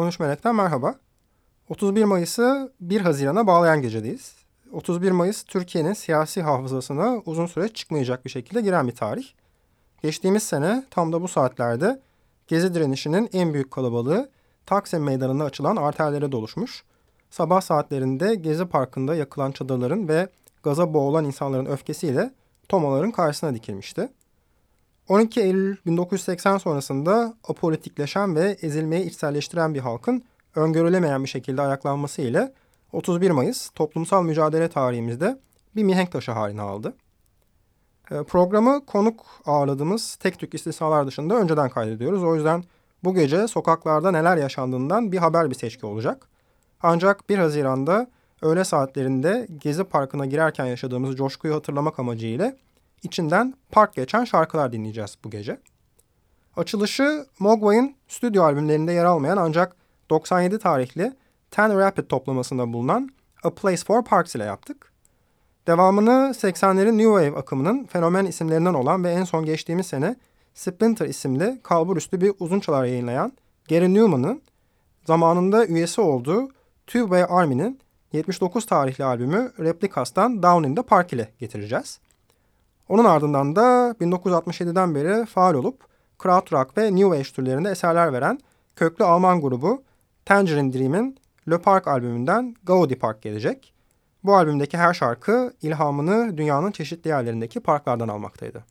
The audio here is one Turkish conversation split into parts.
13 Melek'ten merhaba. 31 Mayıs'ı 1 Haziran'a bağlayan gecedeyiz. 31 Mayıs Türkiye'nin siyasi hafızasına uzun süre çıkmayacak bir şekilde giren bir tarih. Geçtiğimiz sene tam da bu saatlerde Gezi direnişinin en büyük kalabalığı Taksim Meydanı'nda açılan arterlere doluşmuş. Sabah saatlerinde Gezi Parkı'nda yakılan çadırların ve gaza boğulan insanların öfkesiyle tomaların karşısına dikilmişti. 12 Eylül 1980 sonrasında apolitikleşen ve ezilmeyi içselleştiren bir halkın öngörülemeyen bir şekilde ayaklanması ile 31 Mayıs toplumsal mücadele tarihimizde bir mihenk taşı haline aldı. Ee, programı konuk ağırladığımız tek tük istisnalar dışında önceden kaydediyoruz. O yüzden bu gece sokaklarda neler yaşandığından bir haber bir seçki olacak. Ancak 1 Haziran'da öğle saatlerinde Gezi Parkı'na girerken yaşadığımız coşkuyu hatırlamak amacıyla içinden park geçen şarkılar dinleyeceğiz bu gece. Açılışı Mogwai'nin stüdyo albümlerinde yer almayan ancak 97 tarihli Ten Rapid toplamasında bulunan A Place for Parks ile yaptık. Devamını 80'lerin New Wave akımının fenomen isimlerinden olan ve en son geçtiğimiz sene Splinter isimli kalburüstü bir uzun çalar yayınlayan Gary Newman'ın zamanında üyesi olduğu Two Way Army'nin 79 tarihli albümü Replicas'tan Down in the Park ile getireceğiz. Onun ardından da 1967'den beri faal olup krautrock ve new age türlerinde eserler veren köklü Alman grubu Tangerine Dream'in Le Park albümünden Gaudi Park gelecek. Bu albümdeki her şarkı ilhamını dünyanın çeşitli yerlerindeki parklardan almaktaydı.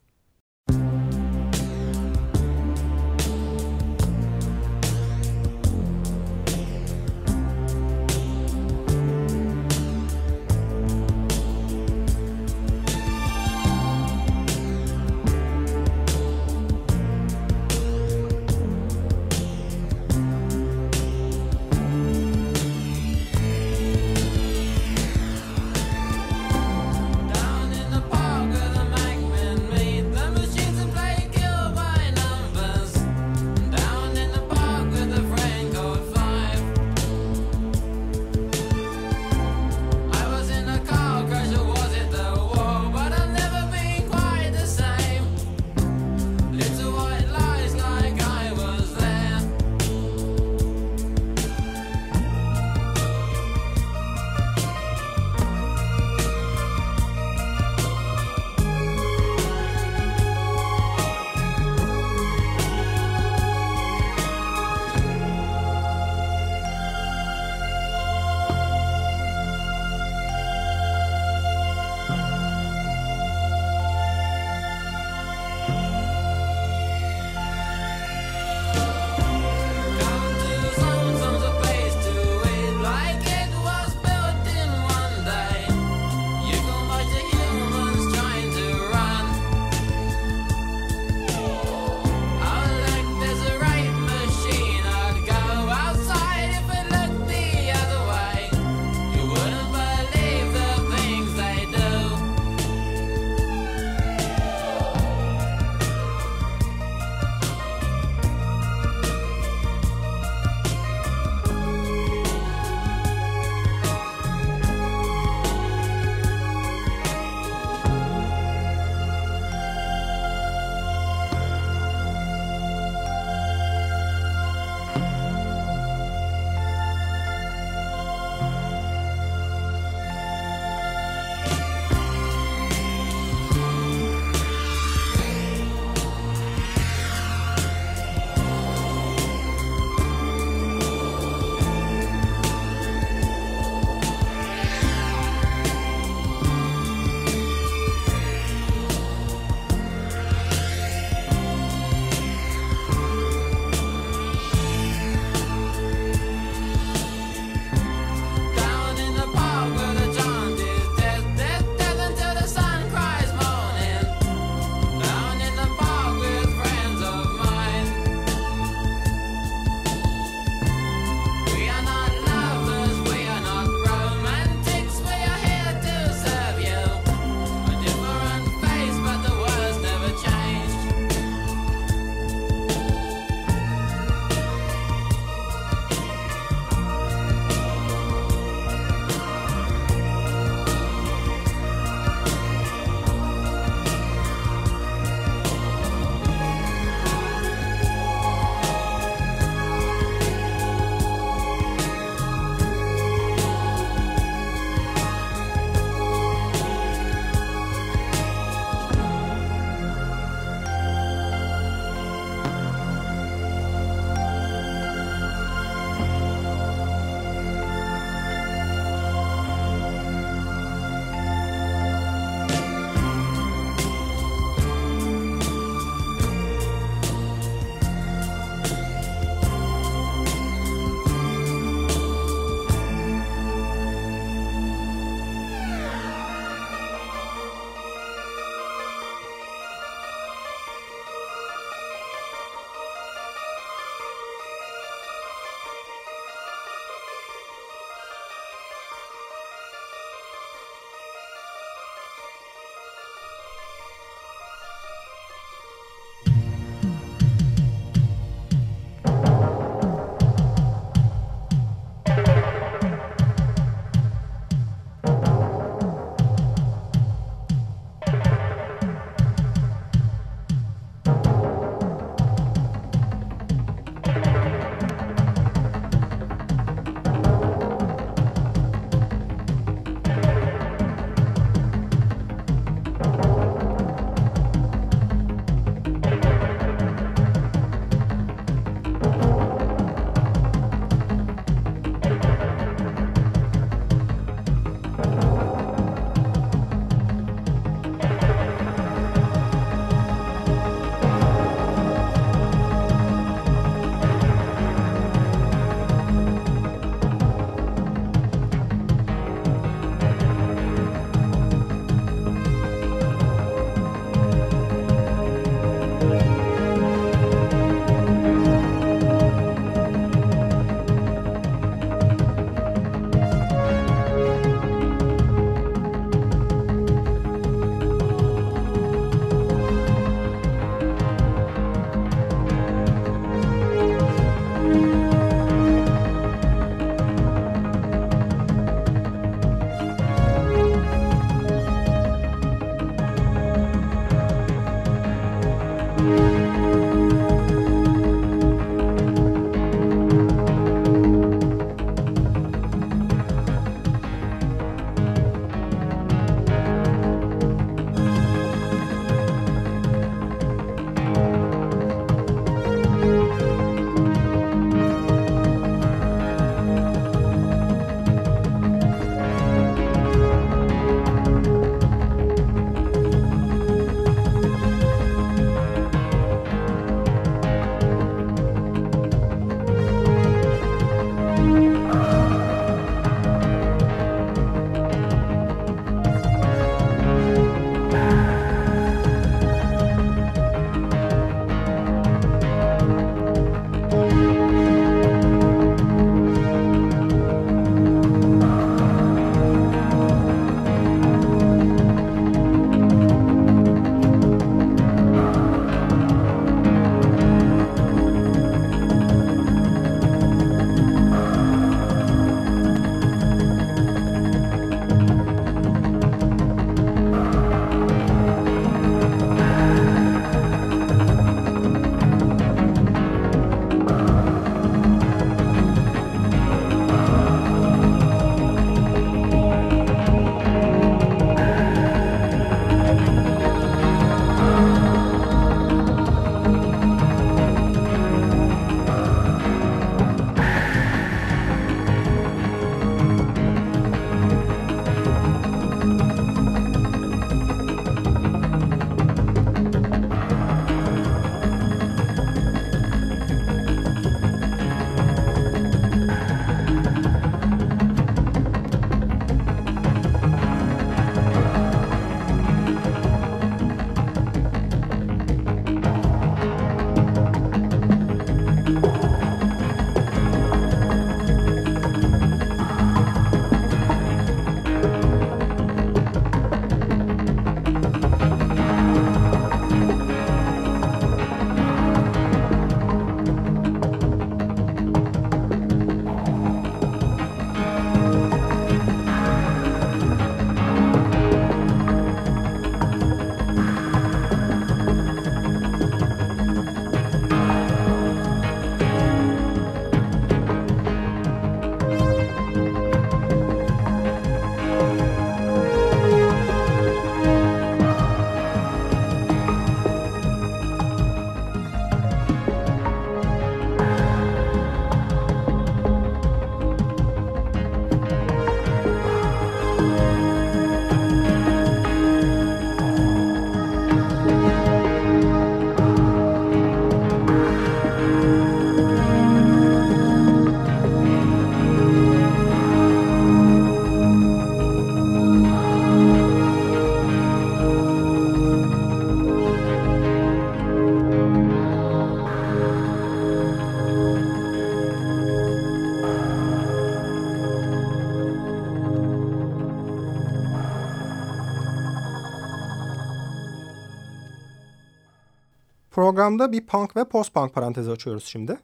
Programda bir punk ve post-punk parantezi açıyoruz şimdi.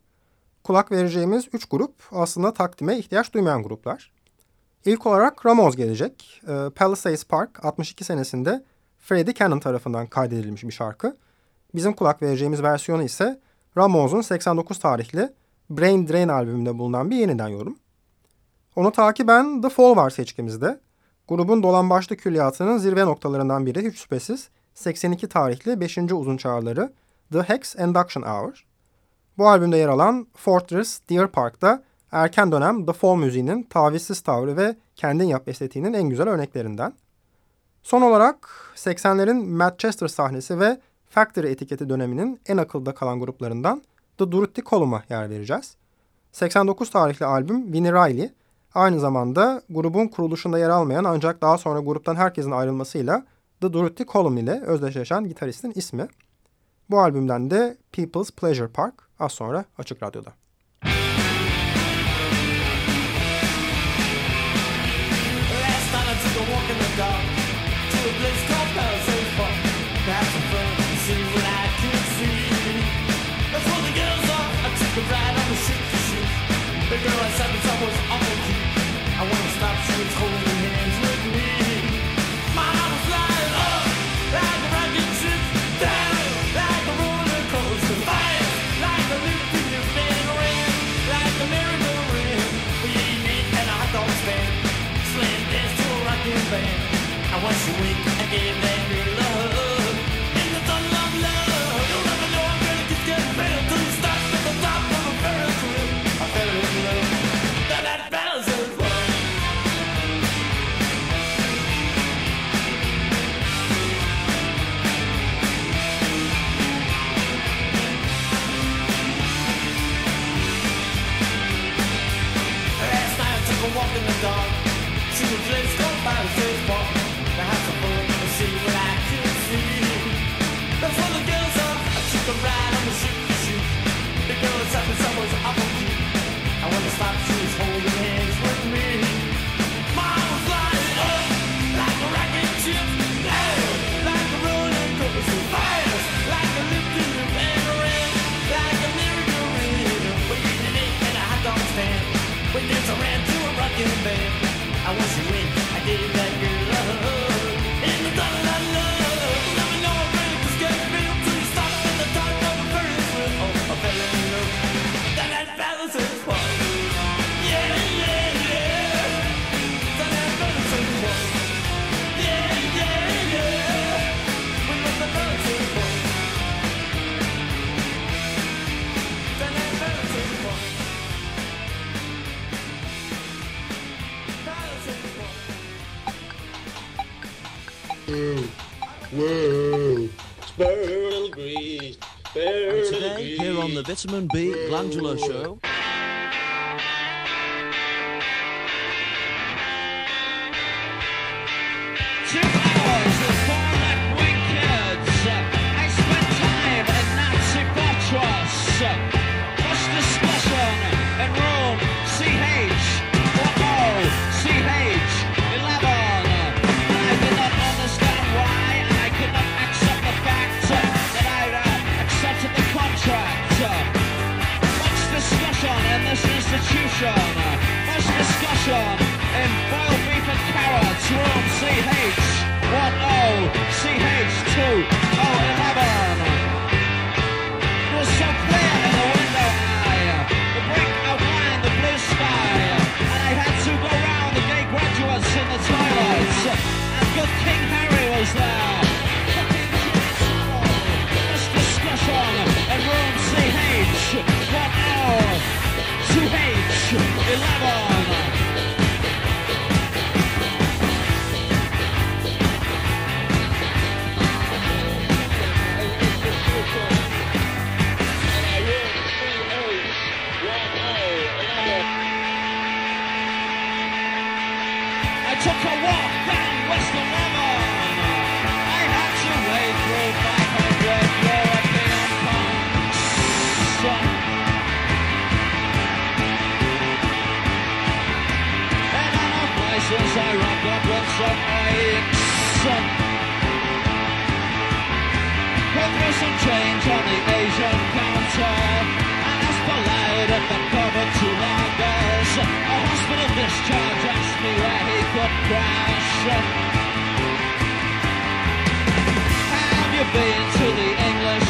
Kulak vereceğimiz üç grup aslında takdime ihtiyaç duymayan gruplar. İlk olarak Ramones gelecek. E, Palisades Park 62 senesinde Freddie Cannon tarafından kaydedilmiş bir şarkı. Bizim kulak vereceğimiz versiyonu ise Ramones'un 89 tarihli Brain Drain albümünde bulunan bir yeniden yorum. Onu takiben The Fall var seçkimizde. Grubun dolan başlı külliyatının zirve noktalarından biri hiç şüphesiz 82 tarihli 5. uzun çağrıları The Hex Induction Hour. Bu albümde yer alan Fortress Deer Park'ta erken dönem The Fall müziğinin tavizsiz tavrı ve kendin yap estetiğinin en güzel örneklerinden. Son olarak 80'lerin Manchester sahnesi ve Factory etiketi döneminin en akılda kalan gruplarından The Durutti Column'a yer vereceğiz. 89 tarihli albüm Winnie Riley, aynı zamanda grubun kuruluşunda yer almayan ancak daha sonra gruptan herkesin ayrılmasıyla The Durutti Column ile özdeşleşen gitaristin ismi. Bu albümden de People's Pleasure Park az sonra Açık Radyo'da. The girl I said was almost awful cute. I wanna stop, she was holding game. fucking babe. I was Vitamin B Glandular Show. took a walk down Western River. I had to wade through 500 European ponds. And on a license, I rubbed up with some Nixon. There was some change on the Asian counter. And as for light at the cover two loggers, a hospital discharge asked me where he crash Have you been to the English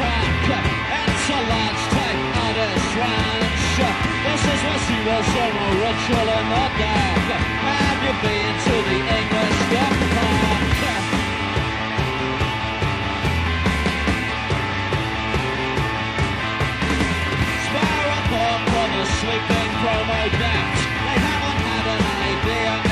Park? It's a large type artist ranch This is where she was on a ritual in the dark Have you been to the English Death Park? sleeping promo debt. They haven't had an idea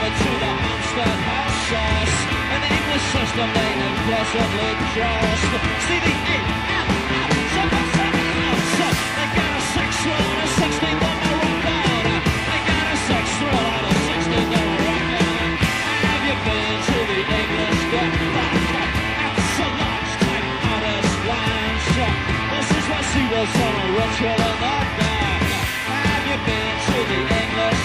over to the sauce. In the English system, they implicitly trust. See the out, out, seven, seven, out. They got a a. They got a a record. Have you been to the English Get. This is a. Have you been to the English?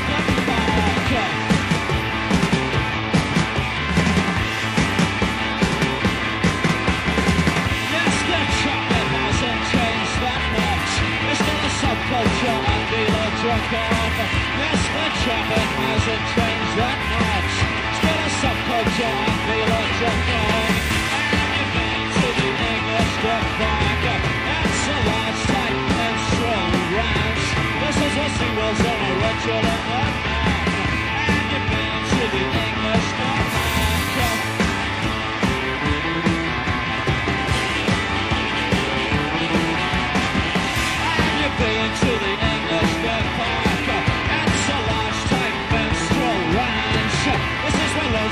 culture and Milo Dracov. Yes, the chairman hasn't changed that much. Still a subculture and Milo Dracov. An event to the English grapevine. That's a large type and strong rants. This is what she was on a regular An event to the English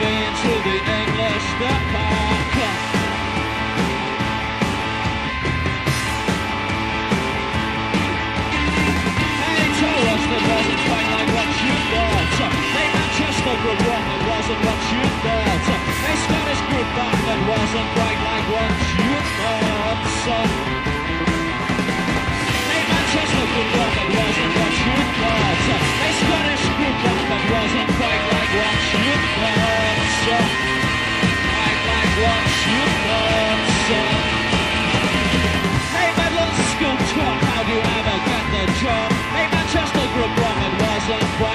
Into to the English Depot Cup. Queensland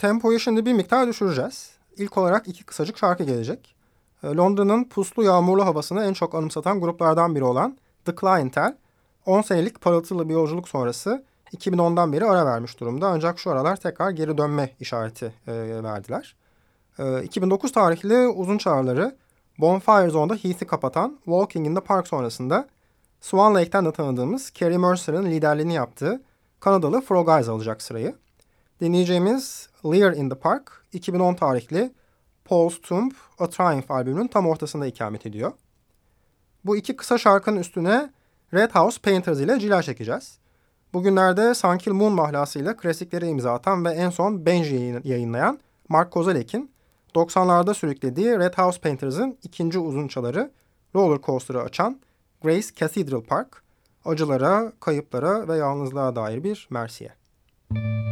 tempoyu şimdi bir miktar düşüreceğiz. İlk olarak iki kısacık şarkı gelecek. Ee, Londra'nın puslu yağmurlu havasını en çok anımsatan gruplardan biri olan The Clientele, 10 senelik parıltılı bir yolculuk sonrası 2010'dan beri ara vermiş durumda. Ancak şu aralar tekrar geri dönme işareti e, verdiler. E, 2009 tarihli uzun çağrıları Bonfire Zone'da Heath'i kapatan Walking in the Park sonrasında Swan Lake'ten de tanıdığımız Kerry Mercer'ın liderliğini yaptığı Kanadalı Frog Eyes alacak sırayı. Dinleyeceğimiz Lear in the Park 2010 tarihli Paul's Tomb A Triumph albümünün tam ortasında ikamet ediyor. Bu iki kısa şarkının üstüne Red House Painters ile cila çekeceğiz. Bugünlerde Sankil Moon mahlasıyla klasikleri imza atan ve en son Benji yayınlayan Mark Kozalek'in 90'larda sürüklediği Red House Painters'ın ikinci uzunçaları roller coaster'ı açan Grace Cathedral Park, acılara, kayıplara ve yalnızlığa dair bir mersiye. thought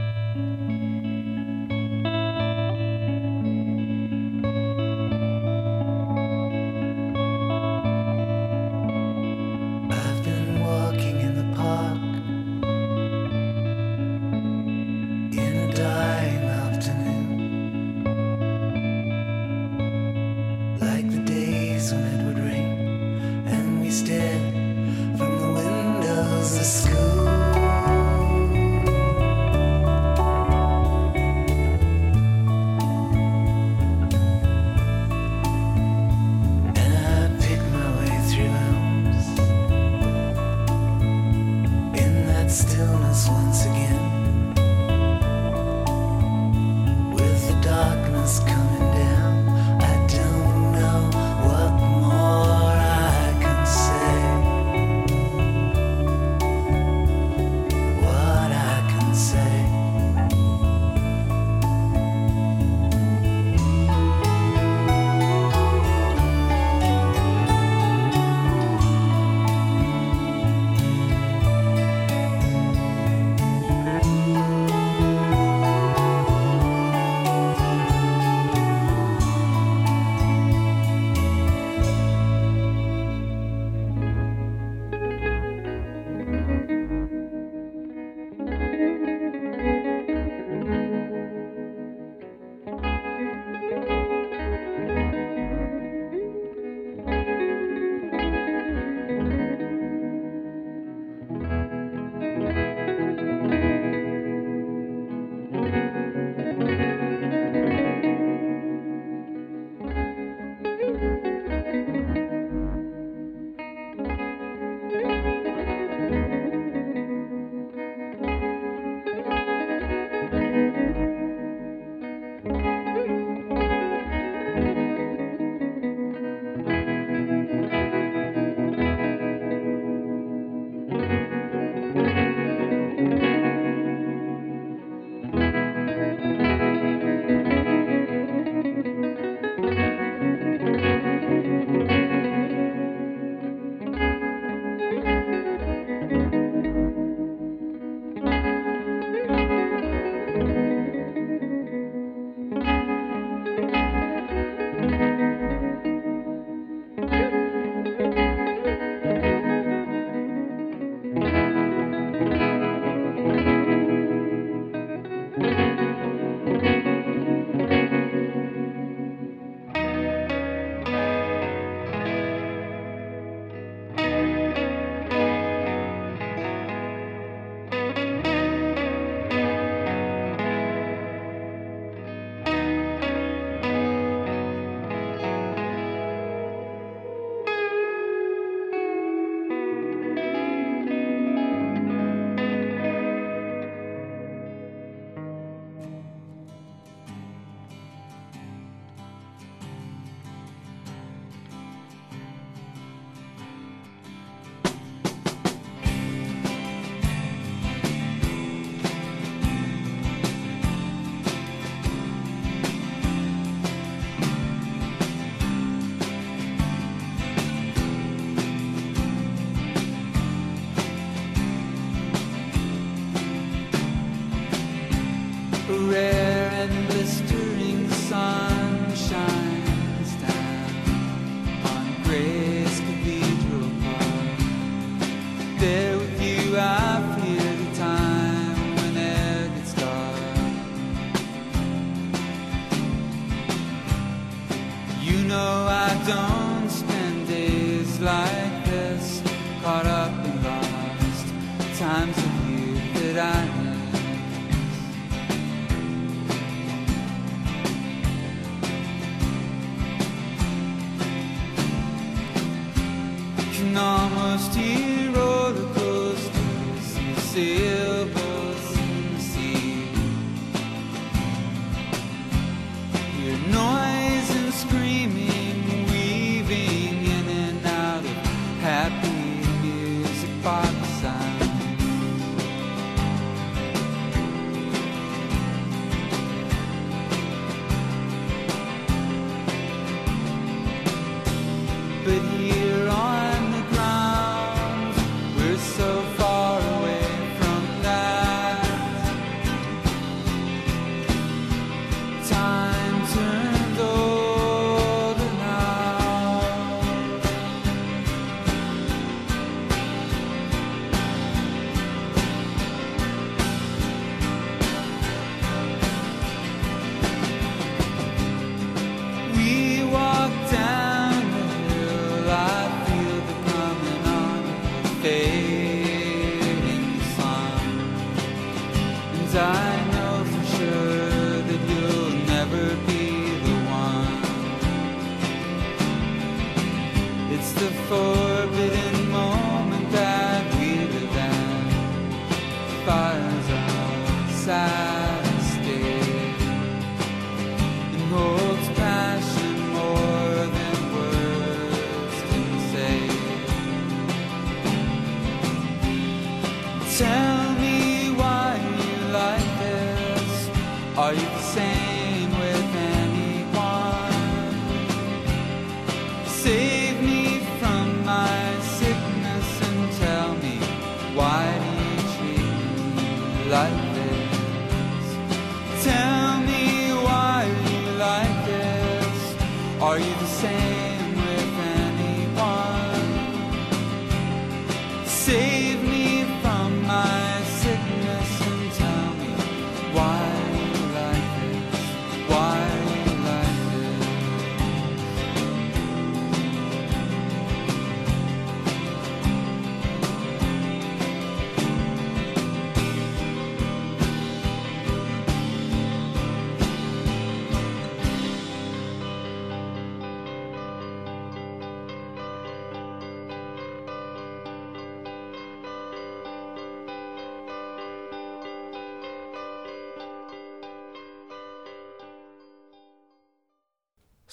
but you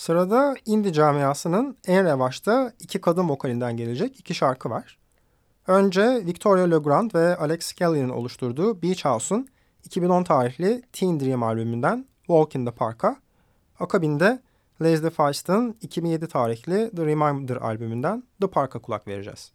Sırada indie camiasının en revaçta iki kadın vokalinden gelecek iki şarkı var. Önce Victoria Legrand ve Alex Kelly'nin oluşturduğu Beach House'un 2010 tarihli Teen Dream albümünden Walk in the Park'a, akabinde Leslie Feist'in 2007 tarihli The Reminder albümünden The Park'a kulak vereceğiz.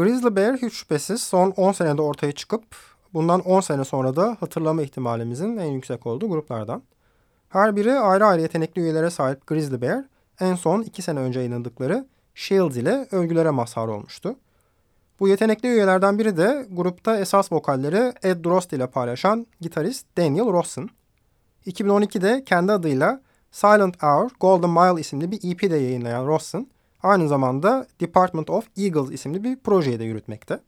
Grizzly Bear hiç şüphesiz son 10 senede ortaya çıkıp bundan 10 sene sonra da hatırlama ihtimalimizin en yüksek olduğu gruplardan. Her biri ayrı ayrı yetenekli üyelere sahip Grizzly Bear en son 2 sene önce yayınladıkları Shields ile övgülere mazhar olmuştu. Bu yetenekli üyelerden biri de grupta esas vokalleri Ed Drost ile paylaşan gitarist Daniel Rossen. 2012'de kendi adıyla Silent Hour Golden Mile isimli bir EP de yayınlayan Rossen, aynı zamanda Department of Eagles isimli bir projeyi de yürütmekte.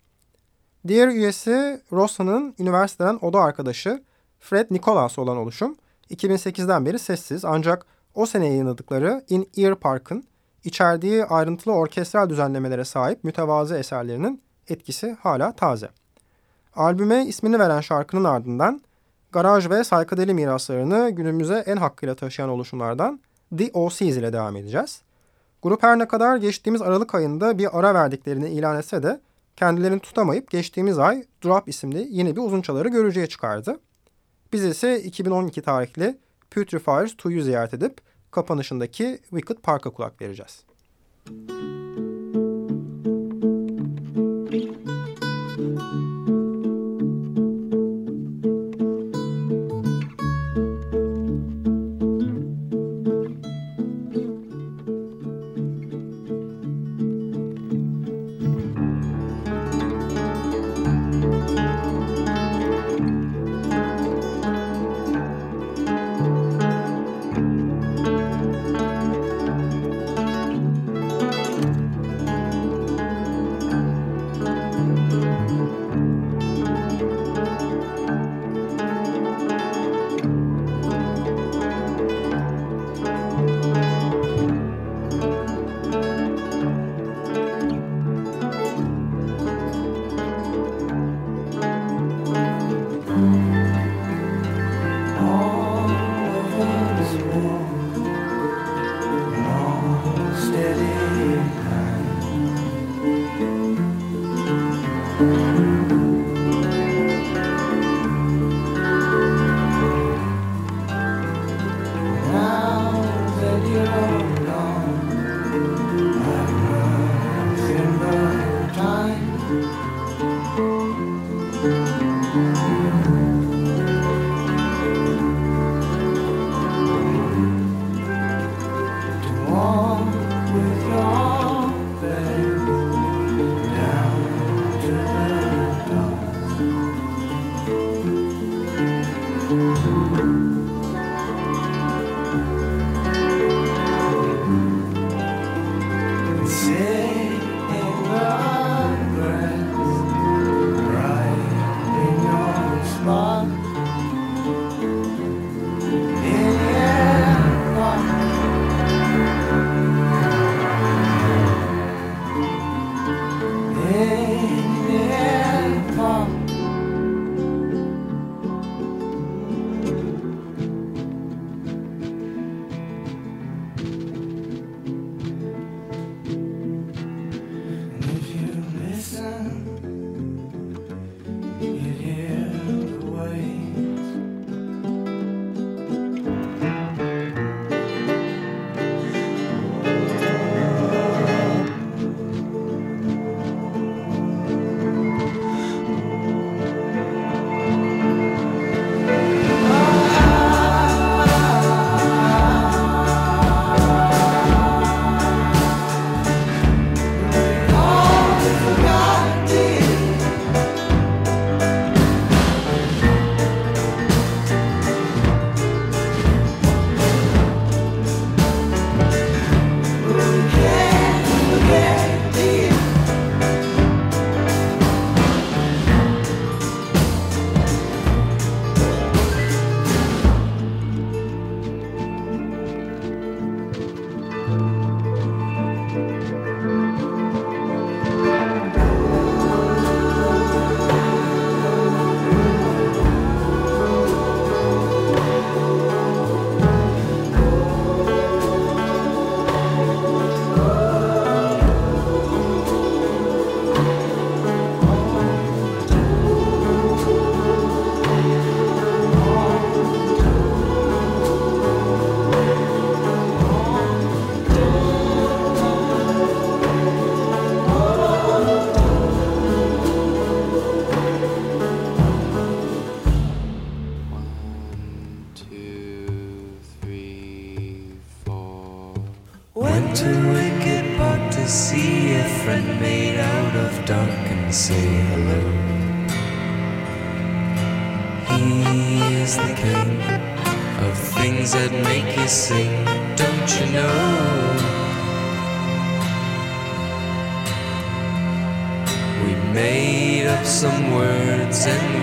Diğer üyesi Rossen'ın üniversiteden oda arkadaşı Fred Nicholas olan oluşum 2008'den beri sessiz ancak o sene yayınladıkları In Ear Park'ın içerdiği ayrıntılı orkestral düzenlemelere sahip mütevazı eserlerinin etkisi hala taze. Albüme ismini veren şarkının ardından garaj ve saykadeli miraslarını günümüze en hakkıyla taşıyan oluşumlardan The OCs ile devam edeceğiz. Grup her ne kadar geçtiğimiz Aralık ayında bir ara verdiklerini ilan etse de kendilerini tutamayıp geçtiğimiz ay Drop isimli yeni bir uzunçaları görücüye çıkardı. Biz ise 2012 tarihli Putrefiers 2'yu ziyaret edip kapanışındaki Wicked Park'a kulak vereceğiz. small.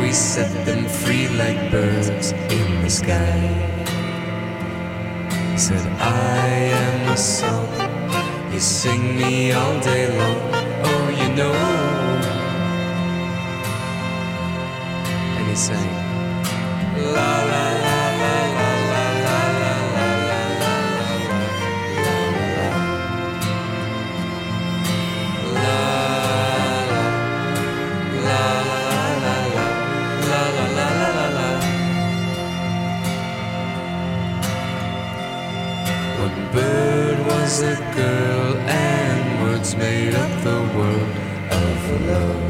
We set them free like birds in the sky. He Said, I am a song, you sing me all day long, oh, you know. And he sang, La la la a girl and words made up the world of love.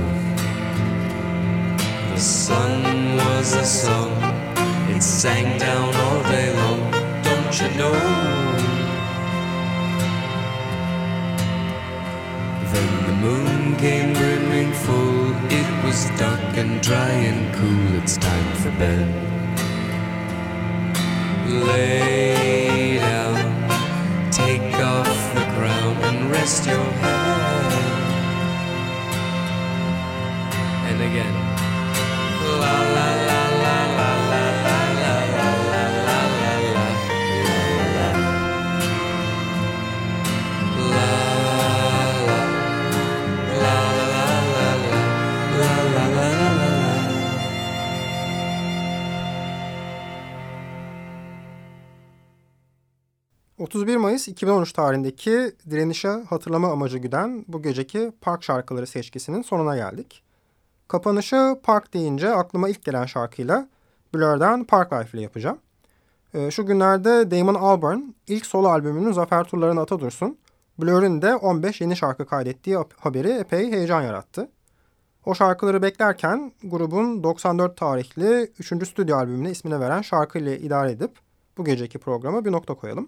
The sun was a song, it sang down all day long, don't you know? Then the moon came brimming full, it was dark and dry and cool, it's time for bed. Lay take off the crown and rest your head. 31 Mayıs 2013 tarihindeki direnişe hatırlama amacı güden bu geceki park şarkıları seçkisinin sonuna geldik. Kapanışı park deyince aklıma ilk gelen şarkıyla Blur'dan Park Life ile yapacağım. Ee, şu günlerde Damon Albarn ilk solo albümünün zafer turlarına ata dursun. Blur'ün de 15 yeni şarkı kaydettiği haberi epey heyecan yarattı. O şarkıları beklerken grubun 94 tarihli 3. stüdyo albümüne ismini veren şarkıyla idare edip bu geceki programa bir nokta koyalım.